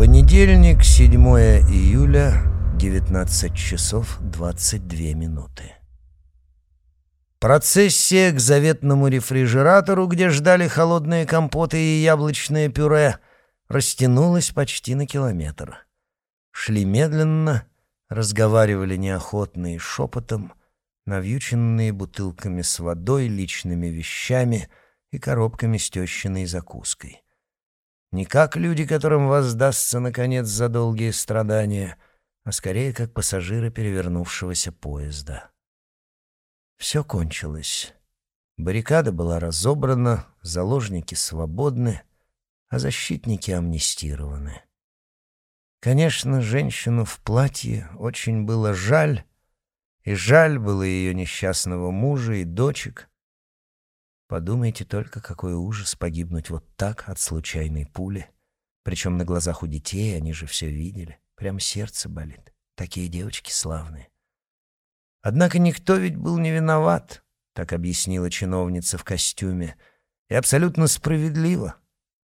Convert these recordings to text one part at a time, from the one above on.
Понедельник, 7 июля, 19 часов 22 минуты. Процессия к заветному рефрижератору, где ждали холодные компоты и яблочное пюре, растянулась почти на километр. Шли медленно, разговаривали неохотно и шепотом, навьюченные бутылками с водой, личными вещами и коробками с тещиной закуской. Не как люди, которым воздастся, наконец, за долгие страдания, а скорее как пассажиры перевернувшегося поезда. Все кончилось. Баррикада была разобрана, заложники свободны, а защитники амнистированы. Конечно, женщину в платье очень было жаль, и жаль было ее несчастного мужа и дочек, Подумайте только, какой ужас погибнуть вот так от случайной пули. Причем на глазах у детей, они же все видели. Прям сердце болит. Такие девочки славные. Однако никто ведь был не виноват, так объяснила чиновница в костюме. И абсолютно справедливо.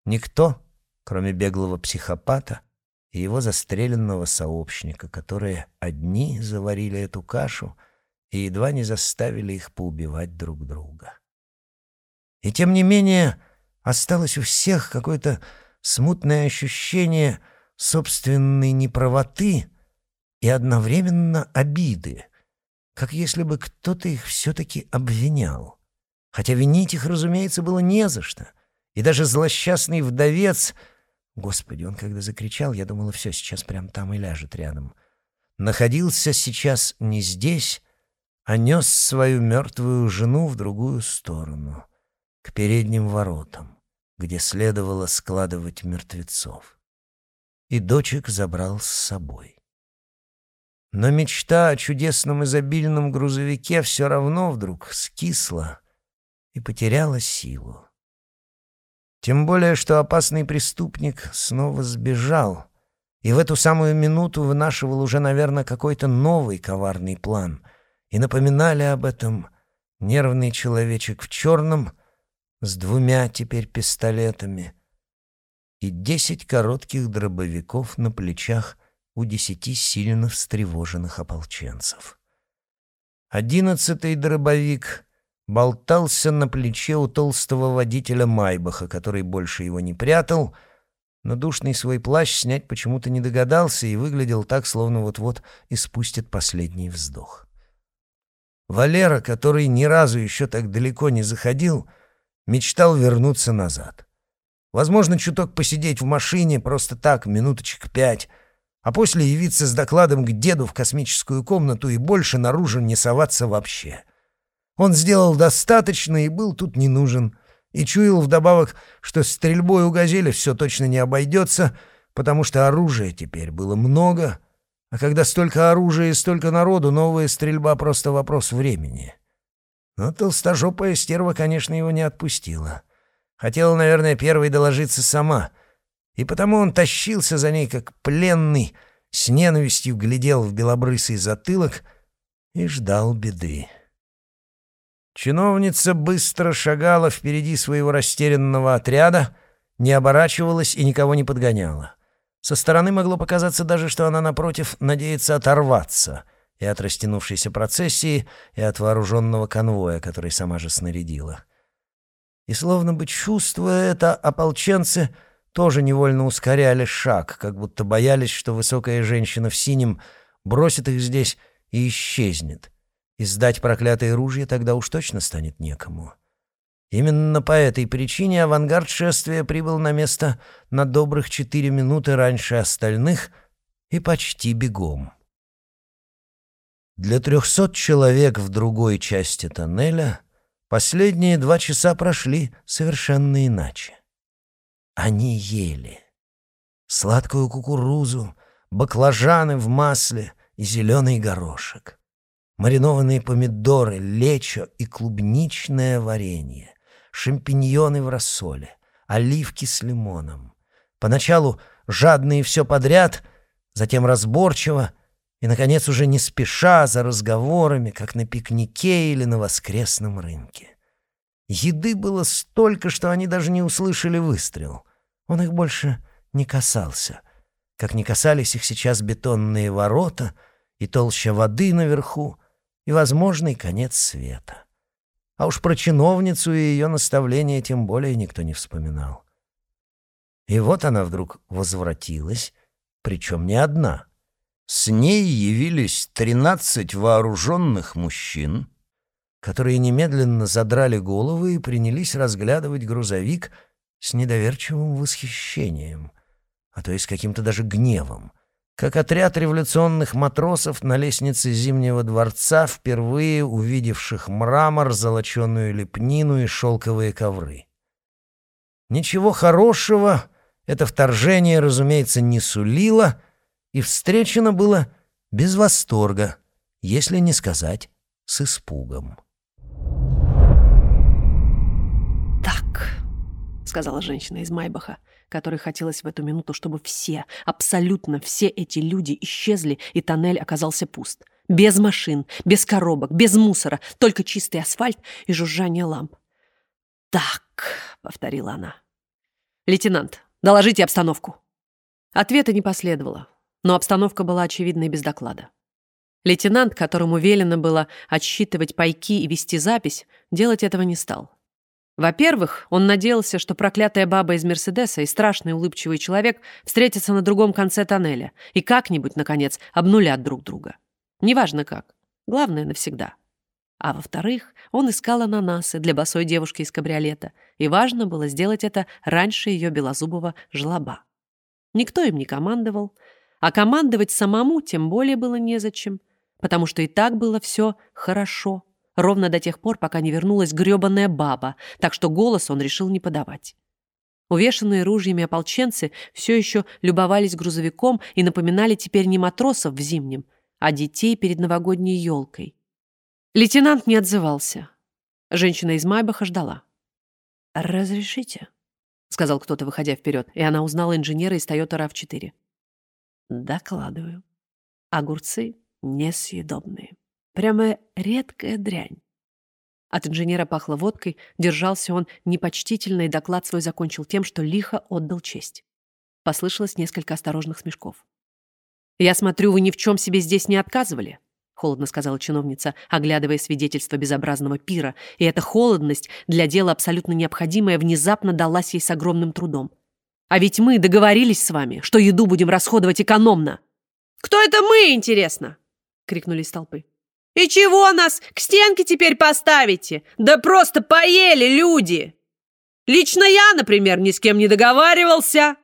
Никто, кроме беглого психопата и его застреленного сообщника, которые одни заварили эту кашу и едва не заставили их поубивать друг друга. И тем не менее осталось у всех какое-то смутное ощущение собственной неправоты и одновременно обиды, как если бы кто-то их все-таки обвинял. Хотя винить их, разумеется, было не за что. И даже злосчастный вдовец... Господи, он когда закричал, я думала, все, сейчас прям там и ляжет рядом. Находился сейчас не здесь, а нес свою мертвую жену в другую сторону — к передним воротам, где следовало складывать мертвецов. И дочек забрал с собой. Но мечта о чудесном изобильном грузовике все равно вдруг скисла и потеряла силу. Тем более, что опасный преступник снова сбежал и в эту самую минуту вынашивал уже, наверное, какой-то новый коварный план. И напоминали об этом нервный человечек в черном — с двумя теперь пистолетами и десять коротких дробовиков на плечах у десяти сильно встревоженных ополченцев. Одиннадцатый дробовик болтался на плече у толстого водителя Майбаха, который больше его не прятал, но душный свой плащ снять почему-то не догадался и выглядел так, словно вот-вот испустит последний вздох. Валера, который ни разу еще так далеко не заходил, — мечтал вернуться назад. Возможно, чуток посидеть в машине просто так, минуточек пять, а после явиться с докладом к деду в космическую комнату и больше наружу не соваться вообще. Он сделал достаточно и был тут не нужен, и чуял вдобавок, что стрельбой у «Газели» все точно не обойдется, потому что оружия теперь было много, а когда столько оружия и столько народу, новая стрельба — просто вопрос времени. Но толстожопая стерва, конечно, его не отпустила. Хотела, наверное, первой доложиться сама. И потому он тащился за ней, как пленный, с ненавистью глядел в белобрысый затылок и ждал беды. Чиновница быстро шагала впереди своего растерянного отряда, не оборачивалась и никого не подгоняла. Со стороны могло показаться даже, что она, напротив, надеется оторваться — и от растянувшейся процессии, и от вооруженного конвоя, который сама же снарядила. И словно бы чувствуя это, ополченцы тоже невольно ускоряли шаг, как будто боялись, что высокая женщина в синем бросит их здесь и исчезнет. И сдать проклятые ружья тогда уж точно станет некому. Именно по этой причине авангард шествия прибыл на место на добрых четыре минуты раньше остальных и почти бегом. Для трехсот человек в другой части тоннеля последние два часа прошли совершенно иначе. Они ели сладкую кукурузу, баклажаны в масле и зеленый горошек, маринованные помидоры, лечо и клубничное варенье, шампиньоны в рассоле, оливки с лимоном. Поначалу жадные все подряд, затем разборчиво — и, наконец, уже не спеша за разговорами, как на пикнике или на воскресном рынке. Еды было столько, что они даже не услышали выстрел. Он их больше не касался. как не касались их сейчас бетонные ворота и толща воды наверху, и возможный конец света. А уж про чиновницу и ее наставления тем более никто не вспоминал. И вот она вдруг возвратилась, причем не одна. С ней явились тринадцать вооруженных мужчин, которые немедленно задрали головы и принялись разглядывать грузовик с недоверчивым восхищением, а то и с каким-то даже гневом — как отряд революционных матросов на лестнице Зимнего дворца, впервые увидевших мрамор, золоченую лепнину и шелковые ковры. Ничего хорошего это вторжение, разумеется, не сулило, и встречено было без восторга, если не сказать с испугом. «Так», — сказала женщина из Майбаха, — которой хотелось в эту минуту, чтобы все, абсолютно все эти люди исчезли, и тоннель оказался пуст. Без машин, без коробок, без мусора, только чистый асфальт и жужжание ламп. «Так», — повторила она. «Лейтенант, доложите обстановку». Ответа не последовало, но обстановка была очевидна и без доклада. Лейтенант, которому велено было отсчитывать пайки и вести запись, делать этого не стал. Во-первых, он надеялся, что проклятая баба из Мерседеса и страшный улыбчивый человек встретятся на другом конце тоннеля и как-нибудь, наконец, обнулят друг друга. Неважно как. Главное — навсегда. А во-вторых, он искал ананасы для босой девушки из кабриолета, и важно было сделать это раньше ее белозубого жлоба. Никто им не командовал, а командовать самому тем более было незачем, потому что и так было все хорошо — ровно до тех пор, пока не вернулась грёбаная баба, так что голос он решил не подавать. Увешанные ружьями ополченцы все еще любовались грузовиком и напоминали теперь не матросов в зимнем, а детей перед новогодней елкой. Лейтенант не отзывался. Женщина из Майбаха ждала. «Разрешите?» — сказал кто-то, выходя вперед, и она узнала инженера из Toyota RAV4. «Докладываю. Огурцы несъедобные». Прямо редкая дрянь. От инженера пахло водкой, держался он непочтительно, и доклад свой закончил тем, что лихо отдал честь. Послышалось несколько осторожных смешков. «Я смотрю, вы ни в чем себе здесь не отказывали», — холодно сказала чиновница, оглядывая свидетельство безобразного пира, и эта холодность, для дела абсолютно необходимая, внезапно далась ей с огромным трудом. «А ведь мы договорились с вами, что еду будем расходовать экономно!» «Кто это мы, интересно?» — крикнули из толпы. «И чего нас к стенке теперь поставите? Да просто поели люди! Лично я, например, ни с кем не договаривался!»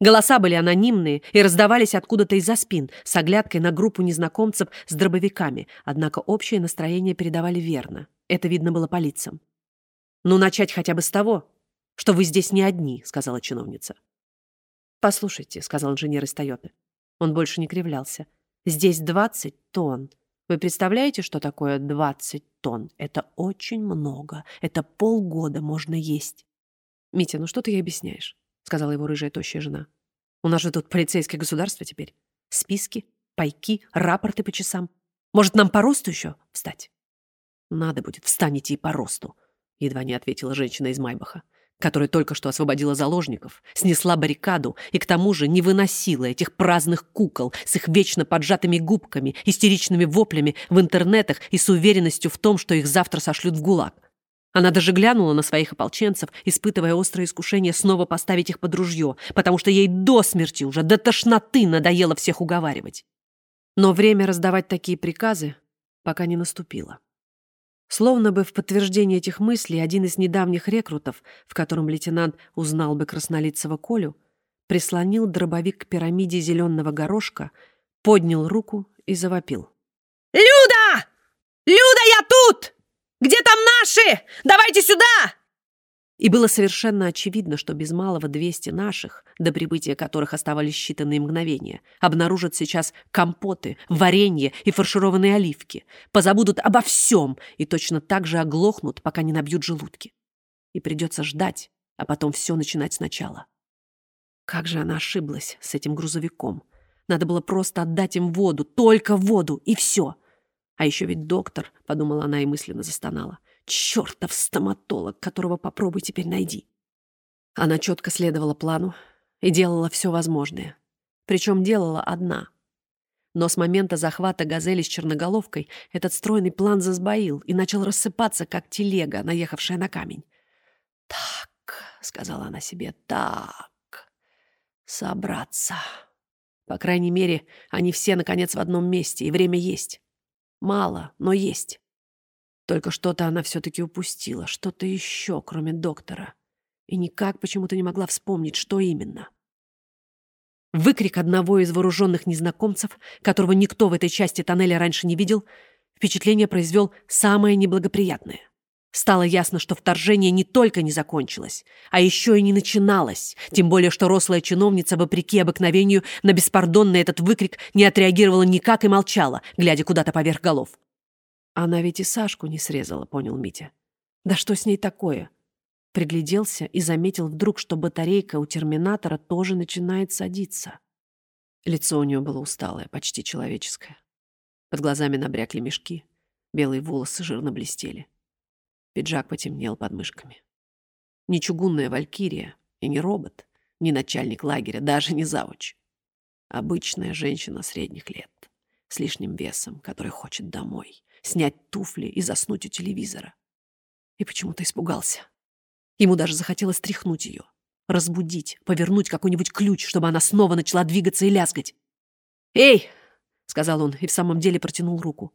Голоса были анонимные и раздавались откуда-то из-за спин, с оглядкой на группу незнакомцев с дробовиками, однако общее настроение передавали верно. Это видно было по лицам. «Ну, начать хотя бы с того, что вы здесь не одни», — сказала чиновница. «Послушайте», — сказал инженер из Тойоты. Он больше не кривлялся. «Здесь двадцать тонн. Вы представляете, что такое 20 тонн? Это очень много. Это полгода можно есть. «Митя, ну что ты ей объясняешь?» — сказала его рыжая тощая жена. «У нас же тут полицейское государство теперь. Списки, пайки, рапорты по часам. Может, нам по росту еще встать?» «Надо будет, встанете и по росту», — едва не ответила женщина из Майбаха которая только что освободила заложников, снесла баррикаду и к тому же не выносила этих праздных кукол с их вечно поджатыми губками, истеричными воплями в интернетах и с уверенностью в том, что их завтра сошлют в ГУЛАГ. Она даже глянула на своих ополченцев, испытывая острое искушение снова поставить их под ружье, потому что ей до смерти уже, до тошноты надоело всех уговаривать. Но время раздавать такие приказы пока не наступило. Словно бы в подтверждение этих мыслей один из недавних рекрутов, в котором лейтенант узнал бы краснолицего Колю, прислонил дробовик к пирамиде зеленого горошка, поднял руку и завопил. «Люда! Люда, я тут! Где там наши? Давайте сюда!» И было совершенно очевидно, что без малого 200 наших, до прибытия которых оставались считанные мгновения, обнаружат сейчас компоты, варенье и фаршированные оливки, позабудут обо всем и точно так же оглохнут, пока не набьют желудки. И придется ждать, а потом все начинать сначала. Как же она ошиблась с этим грузовиком. Надо было просто отдать им воду, только воду, и все. А еще ведь доктор, подумала она и мысленно застонала — Чертов стоматолог, которого попробуй теперь найди. Она четко следовала плану и делала все возможное. Причем делала одна. Но с момента захвата «Газели» с черноголовкой этот стройный план засбоил и начал рассыпаться, как телега, наехавшая на камень. «Так», — сказала она себе, — «так, собраться». По крайней мере, они все, наконец, в одном месте, и время есть. Мало, но есть. Только что-то она все-таки упустила, что-то еще, кроме доктора. И никак почему-то не могла вспомнить, что именно. Выкрик одного из вооруженных незнакомцев, которого никто в этой части тоннеля раньше не видел, впечатление произвел самое неблагоприятное. Стало ясно, что вторжение не только не закончилось, а еще и не начиналось, тем более что рослая чиновница, вопреки обыкновению, на беспардонный этот выкрик не отреагировала никак и молчала, глядя куда-то поверх голов. «Она ведь и Сашку не срезала», — понял Митя. «Да что с ней такое?» Пригляделся и заметил вдруг, что батарейка у терминатора тоже начинает садиться. Лицо у нее было усталое, почти человеческое. Под глазами набрякли мешки, белые волосы жирно блестели. Пиджак потемнел под мышками. Не чугунная валькирия и не робот, не начальник лагеря, даже не завуч. Обычная женщина средних лет, с лишним весом, которая хочет домой, снять туфли и заснуть у телевизора. И почему-то испугался. Ему даже захотелось тряхнуть ее, разбудить, повернуть какой-нибудь ключ, чтобы она снова начала двигаться и лязгать. «Эй!» — сказал он и в самом деле протянул руку.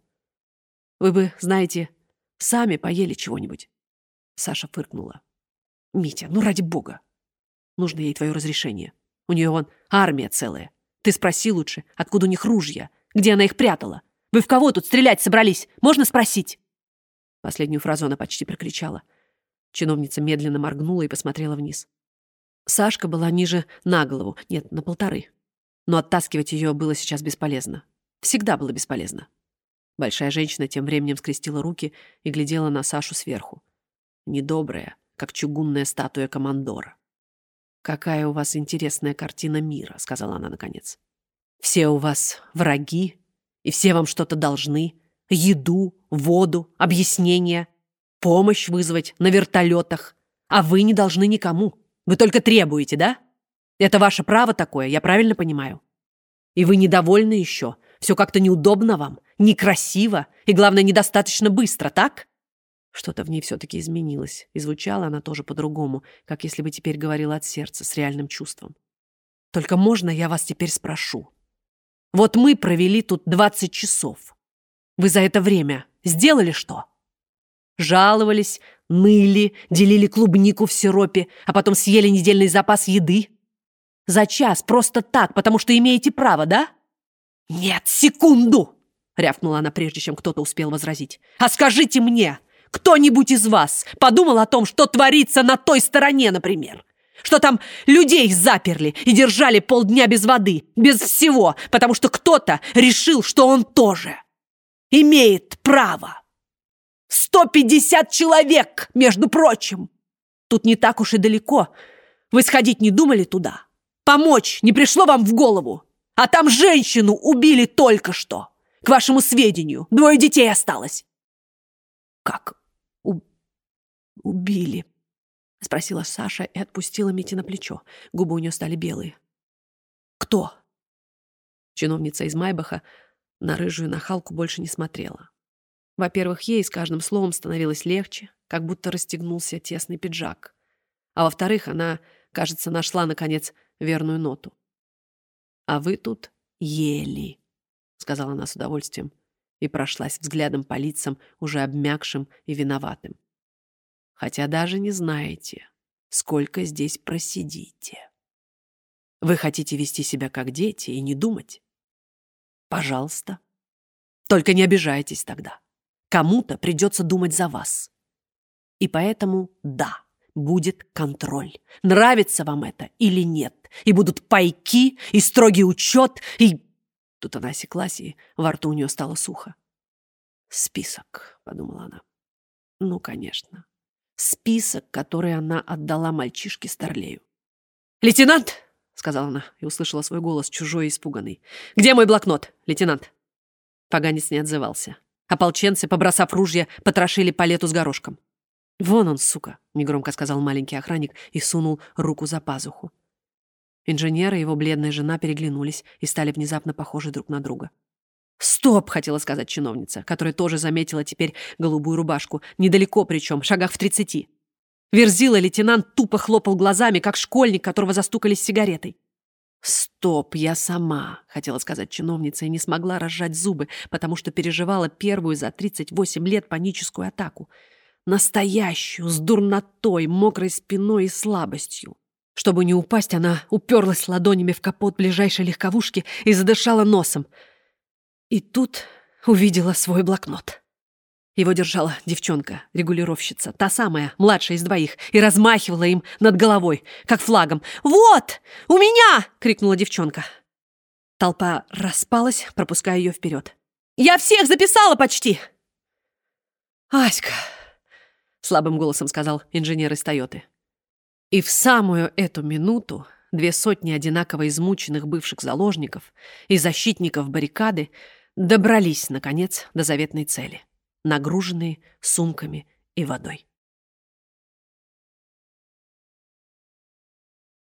«Вы бы, знаете, Сами поели чего-нибудь. Саша фыркнула. Митя, ну ради бога. Нужно ей твое разрешение. У нее вон армия целая. Ты спроси лучше, откуда у них ружья, где она их прятала. Вы в кого тут стрелять собрались? Можно спросить?» Последнюю фразу она почти прокричала. Чиновница медленно моргнула и посмотрела вниз. Сашка была ниже на голову, нет, на полторы. Но оттаскивать ее было сейчас бесполезно. Всегда было бесполезно. Большая женщина тем временем скрестила руки и глядела на Сашу сверху. Недобрая, как чугунная статуя командора. «Какая у вас интересная картина мира», — сказала она наконец. «Все у вас враги, и все вам что-то должны. Еду, воду, объяснения, помощь вызвать на вертолетах. А вы не должны никому. Вы только требуете, да? Это ваше право такое, я правильно понимаю? И вы недовольны еще, все как-то неудобно вам, некрасиво и, главное, недостаточно быстро, так?» Что-то в ней все-таки изменилось, и звучала она тоже по-другому, как если бы теперь говорила от сердца, с реальным чувством. «Только можно я вас теперь спрошу? Вот мы провели тут 20 часов. Вы за это время сделали что? Жаловались, ныли, делили клубнику в сиропе, а потом съели недельный запас еды? За час просто так, потому что имеете право, да?» «Нет, секунду!» — рявкнула она, прежде чем кто-то успел возразить. «А скажите мне, кто-нибудь из вас подумал о том, что творится на той стороне, например? Что там людей заперли и держали полдня без воды, без всего, потому что кто-то решил, что он тоже имеет право? 150 человек, между прочим! Тут не так уж и далеко. Вы сходить не думали туда? Помочь не пришло вам в голову? А там женщину убили только что. К вашему сведению, двое детей осталось. Как у... убили? Спросила Саша и отпустила Мити на плечо. Губы у нее стали белые. Кто? Чиновница из Майбаха на рыжую нахалку больше не смотрела. Во-первых, ей с каждым словом становилось легче, как будто расстегнулся тесный пиджак. А во-вторых, она, кажется, нашла, наконец, верную ноту. А вы тут ели, сказала она с удовольствием и прошлась взглядом по лицам, уже обмякшим и виноватым. Хотя даже не знаете, сколько здесь просидите. Вы хотите вести себя как дети и не думать? Пожалуйста. Только не обижайтесь тогда. Кому-то придется думать за вас. И поэтому да будет контроль. Нравится вам это или нет. И будут пайки, и строгий учет, и... Тут она осеклась, и во рту у нее стало сухо. «Список», — подумала она. «Ну, конечно. Список, который она отдала мальчишке Старлею». «Лейтенант!» — сказала она и услышала свой голос, чужой и испуганный. «Где мой блокнот, лейтенант?» Поганец не отзывался. Ополченцы, побросав ружья, потрошили палету с горошком. «Вон он, сука!» — негромко сказал маленький охранник и сунул руку за пазуху. Инженер и его бледная жена переглянулись и стали внезапно похожи друг на друга. «Стоп!» — хотела сказать чиновница, которая тоже заметила теперь голубую рубашку, недалеко причем, шагах в тридцати. Верзила лейтенант тупо хлопал глазами, как школьник, которого застукали с сигаретой. «Стоп, я сама», — хотела сказать чиновница, и не смогла разжать зубы, потому что переживала первую за 38 лет паническую атаку. Настоящую, с дурнотой, мокрой спиной и слабостью. Чтобы не упасть, она уперлась ладонями в капот ближайшей легковушки и задышала носом. И тут увидела свой блокнот. Его держала девчонка, регулировщица, та самая, младшая из двоих, и размахивала им над головой, как флагом. «Вот! У меня!» — крикнула девчонка. Толпа распалась, пропуская ее вперед. «Я всех записала почти!» «Аська!» — слабым голосом сказал инженер из «Тойоты». И в самую эту минуту две сотни одинаково измученных бывших заложников и защитников баррикады добрались, наконец, до заветной цели — нагруженные сумками и водой.